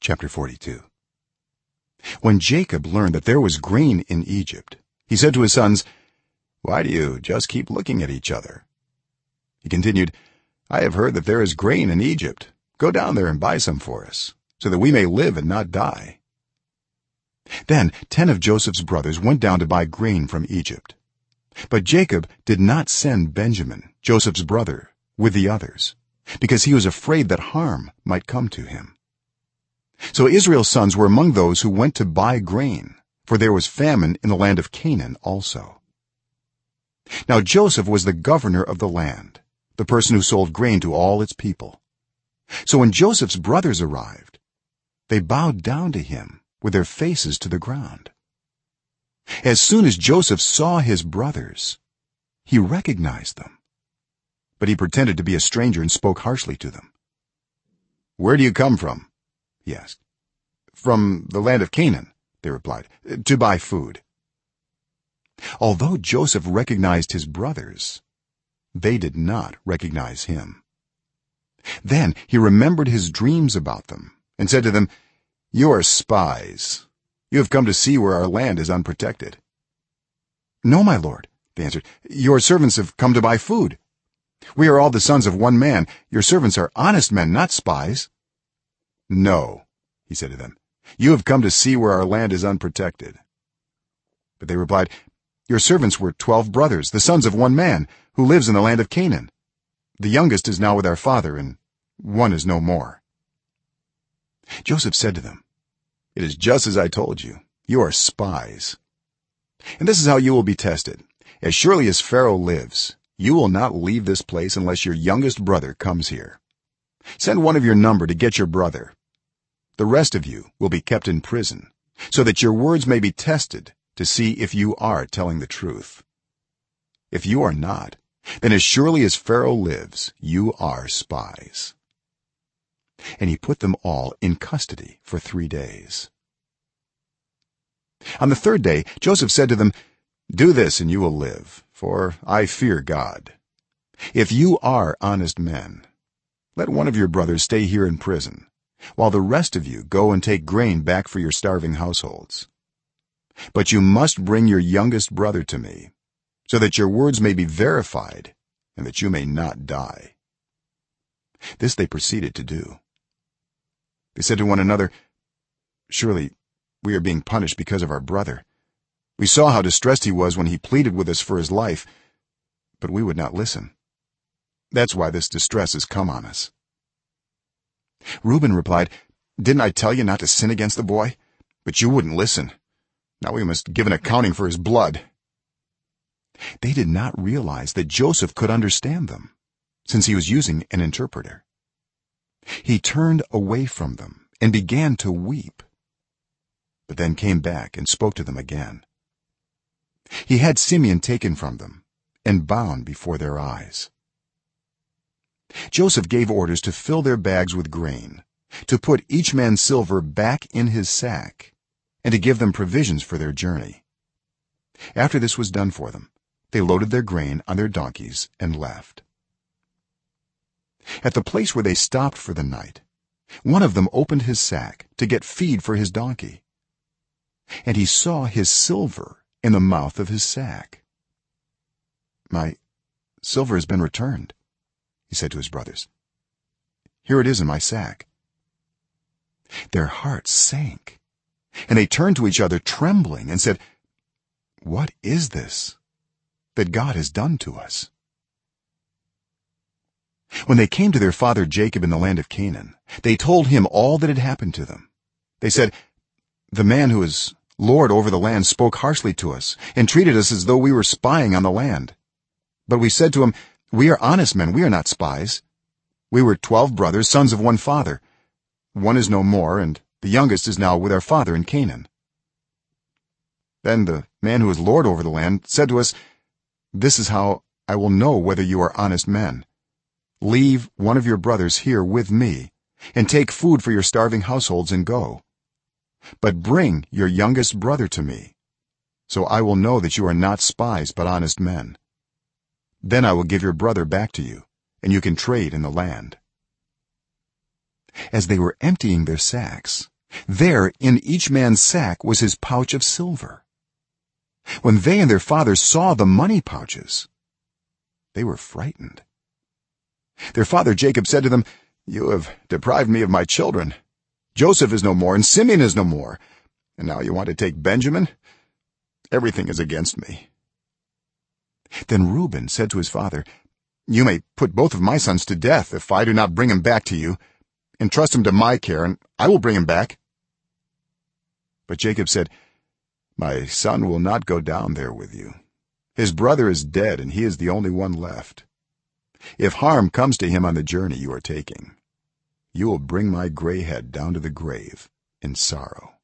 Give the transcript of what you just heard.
chapter 42 when jacob learned that there was grain in egypt he said to his sons why do you just keep looking at each other? He continued i have heard that there is grain in egypt. Go down there and buy some for us so that we may live and not die. Then 10 of joseph's brothers went down to buy grain from egypt. But jacob did not send benjamin joseph's brother with the others because he was afraid that harm might come to him so israel's sons were among those who went to buy grain for there was famine in the land of canaan also. Now joseph was the governor of the land the person who sold grain to all its people. So when joseph's brothers arrived they bowed down to him with their faces to the ground. As soon as joseph saw his brothers he recognized them but he pretended to be a stranger and spoke harshly to them. Where do you come from he asked from the land of canaan they replied to buy food. Although joseph recognized his brothers they did not recognize him. Then he remembered his dreams about them and said to them you are spies. You have come to see where our land is unprotected. No my lord they answered. Your servants have come to buy food. We are all the sons of one man. Your servants are honest men not spies no he said to them. You have come to see where our land is unprotected. But they replied your servants were 12 brothers the sons of one man who lives in the land of canaan. The youngest is now with our father and one is no more. Joseph said to them it is just as i told you. You are spies. And this is how you will be tested. As surely as pharaoh lives you will not leave this place unless your youngest brother comes here. Send one of your number to get your brother the rest of you will be kept in prison so that your words may be tested to see if you are telling the truth. If you are not then as surely as pharaoh lives you are spies. And he put them all in custody for 3 days. On the third day joseph said to them do this and you will live for i fear god. If you are honest men let one of your brothers stay here in prison while the rest of you go and take grain back for your starving households. But you must bring your youngest brother to me so that your words may be verified and that you may not die. This they proceeded to do. They said to one another surely we are being punished because of our brother. We saw how distressed he was when he pleaded with us for his life but we would not listen. That's why this distress has come on us reuben replied didn't i tell you not to sin against the boy? But you wouldn't listen. Now we must give an accounting for his blood. They did not realize that joseph could understand them since he was using an interpreter. He turned away from them and began to weep but then came back and spoke to them again. He had simeon taken from them and bound before their eyes joseph gave orders to fill their bags with grain to put each man's silver back in his sack and to give them provisions for their journey. After this was done for them they loaded their grain on their donkeys and left. At the place where they stopped for the night one of them opened his sack to get feed for his donkey and he saw his silver in the mouth of his sack. My silver has been returned he said to his brothers. Here it is in my sack. Their hearts sank and they turned to each other trembling and said what is this that god has done to us? When they came to their father jacob in the land of canaan they told him all that had happened to them. They said the man who is lord over the land spoke harshly to us and treated us as though we were spying on the land. But we said to him we are honest men we are not spies. We were 12 brothers sons of one father. One is no more and the youngest is now with our father in canaan. Then the man who is lord over the land said to us this is how i will know whether you are honest men. Leave one of your brothers here with me and take food for your starving households and go. But bring your youngest brother to me so i will know that you are not spies but honest men then i will give your brother back to you and you can trade in the land. As they were emptying their sacks there in each man's sack was his pouch of silver. When they and their father saw the money pouches they were frightened. Their father jacob said to them you have deprived me of my children. Joseph is no more and simeon is no more. And now you want to take benjamin? Everything is against me then reuben said to his father you may put both of my sons to death if i do not bring him back to you entrust him to my care and i will bring him back. But jacob said my son will not go down there with you. His brother is dead and he is the only one left. If harm comes to him on the journey you are taking you will bring my gray head down to the grave in sorrow